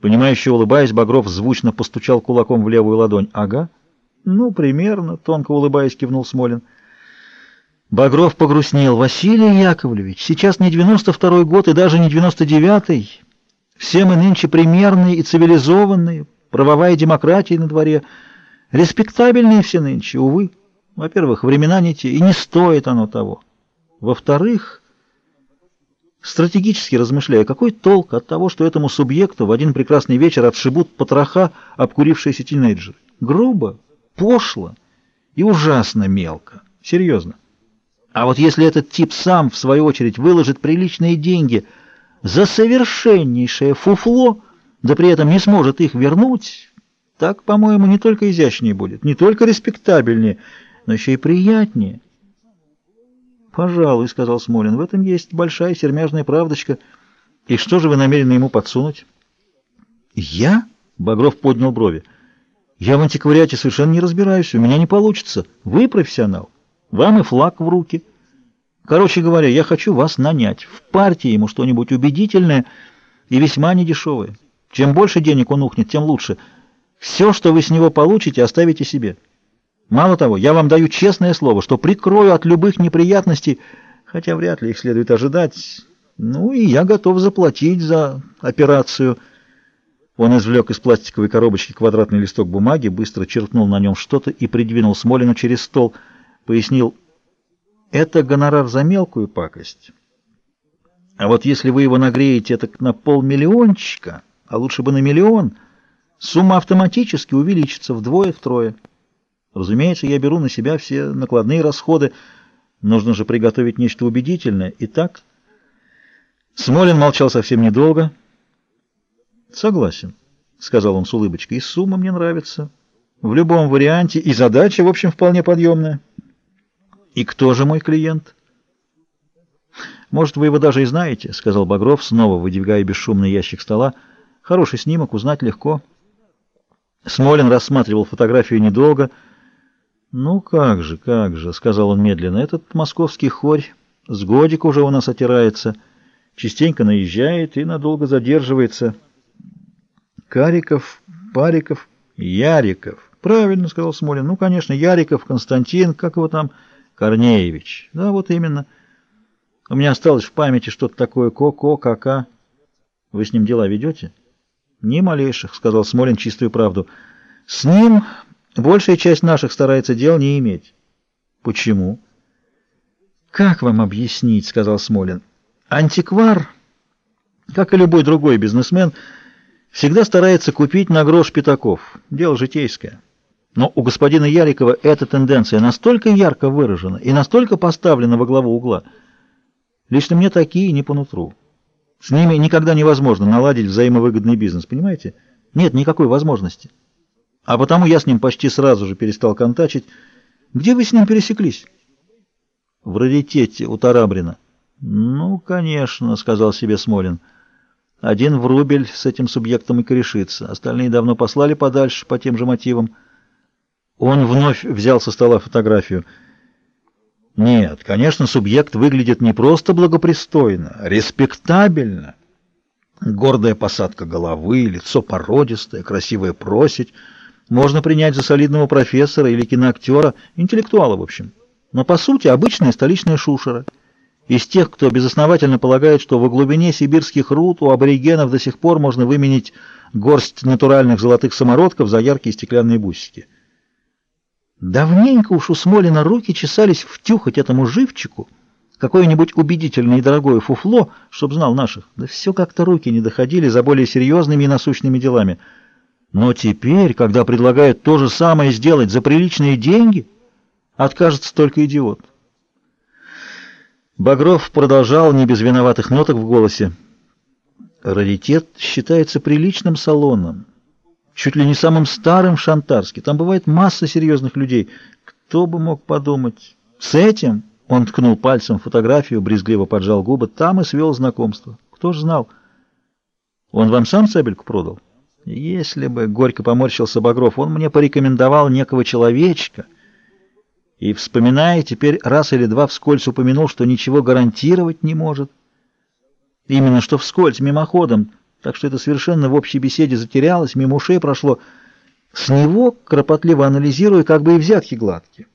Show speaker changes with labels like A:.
A: Понимающе улыбаясь, Багров звучно постучал кулаком в левую ладонь. «Ага». «Ну, примерно», — тонко улыбаясь, кивнул Смолин. Багров погрустнел. «Василий Яковлевич, сейчас не девяносто второй год и даже не девяносто девятый. Все мы нынче примерные и цивилизованные, правовая демократия на дворе. Респектабельные все нынче, увы. Во-первых, времена не те, и не стоит оно того. Во-вторых, стратегически размышляя, какой толк от того, что этому субъекту в один прекрасный вечер отшибут потроха обкурившиеся тинейджеры? Грубо, пошло и ужасно мелко. Серьезно. А вот если этот тип сам, в свою очередь, выложит приличные деньги за совершеннейшее фуфло, да при этом не сможет их вернуть, так, по-моему, не только изящнее будет, не только респектабельнее, но еще и приятнее. «Пожалуй», — сказал Смолин, — «в этом есть большая сермяжная правдочка. И что же вы намерены ему подсунуть?» «Я?» — Багров поднял брови. «Я в антиквариате совершенно не разбираюсь, у меня не получится. Вы профессионал». Вам и флаг в руки. Короче говоря, я хочу вас нанять. В партии ему что-нибудь убедительное и весьма недешевое. Чем больше денег он ухнет, тем лучше. Все, что вы с него получите, оставите себе. Мало того, я вам даю честное слово, что прикрою от любых неприятностей, хотя вряд ли их следует ожидать. Ну и я готов заплатить за операцию. Он извлек из пластиковой коробочки квадратный листок бумаги, быстро черкнул на нем что-то и придвинул Смолину через стол — пояснил, это гонорар за мелкую пакость. А вот если вы его нагреете так на полмиллиончика, а лучше бы на миллион, сумма автоматически увеличится вдвое-втрое. Разумеется, я беру на себя все накладные расходы. Нужно же приготовить нечто убедительное. Итак, Смолин молчал совсем недолго. «Согласен», — сказал он с улыбочкой, — «и сумма мне нравится. В любом варианте, и задача, в общем, вполне подъемная». «И кто же мой клиент?» «Может, вы его даже и знаете», — сказал Багров, снова выдвигая бесшумный ящик стола. «Хороший снимок, узнать легко». Смолин рассматривал фотографию недолго. «Ну как же, как же», — сказал он медленно, — «этот московский хорь с годик уже у нас отирается, частенько наезжает и надолго задерживается». «Кариков, Париков, Яриков». «Правильно», — сказал Смолин. «Ну, конечно, Яриков, Константин, как его там...» Корнеевич. Да, вот именно. У меня осталось в памяти что-то такое ко-ко, ка-ка. Вы с ним дела ведете? Ни малейших, сказал Смолин чистую правду. С ним большая часть наших старается дел не иметь. Почему? Как вам объяснить, сказал Смолин. Антиквар, как и любой другой бизнесмен, всегда старается купить на грош пятаков. Дело житейское. Но у господина Ярикова эта тенденция настолько ярко выражена и настолько поставлена во главу угла. Лично мне такие не по нутру. С ними никогда невозможно наладить взаимовыгодный бизнес, понимаете? Нет никакой возможности. А потому я с ним почти сразу же перестал контачить. Где вы с ним пересеклись? В раритете у Тарабрина. Ну, конечно, сказал себе Смолин. Один в рубль с этим субъектом и корешится. Остальные давно послали подальше по тем же мотивам. Он вновь взял со стола фотографию. Нет, конечно, субъект выглядит не просто благопристойно, а респектабельно. Гордая посадка головы, лицо породистое, красивая просить. Можно принять за солидного профессора или киноактера, интеллектуала, в общем. Но, по сути, обычная столичная шушера. Из тех, кто безосновательно полагает, что во глубине сибирских руд у аборигенов до сих пор можно выменить горсть натуральных золотых самородков за яркие стеклянные бусики. Давненько уж у Смолина руки чесались втюхать этому живчику какое-нибудь убедительное и дорогое фуфло, чтоб знал наших. Да все как-то руки не доходили за более серьезными и насущными делами. Но теперь, когда предлагают то же самое сделать за приличные деньги, откажется только идиот. Багров продолжал не без виноватых ноток в голосе. Раритет считается приличным салоном чуть ли не самым старым в Шантарске. Там бывает масса серьезных людей. Кто бы мог подумать? С этим он ткнул пальцем фотографию, брезгливо поджал губы. Там и свел знакомство. Кто ж знал? Он вам сам сабельку продал? Если бы, горько поморщился Багров, он мне порекомендовал некого человечка. И, вспоминая, теперь раз или два вскользь упомянул, что ничего гарантировать не может. Именно что вскользь, мимоходом, так что это совершенно в общей беседе затерялось, мимо ушей прошло. С него, кропотливо анализируя, как бы и взятки гладкие.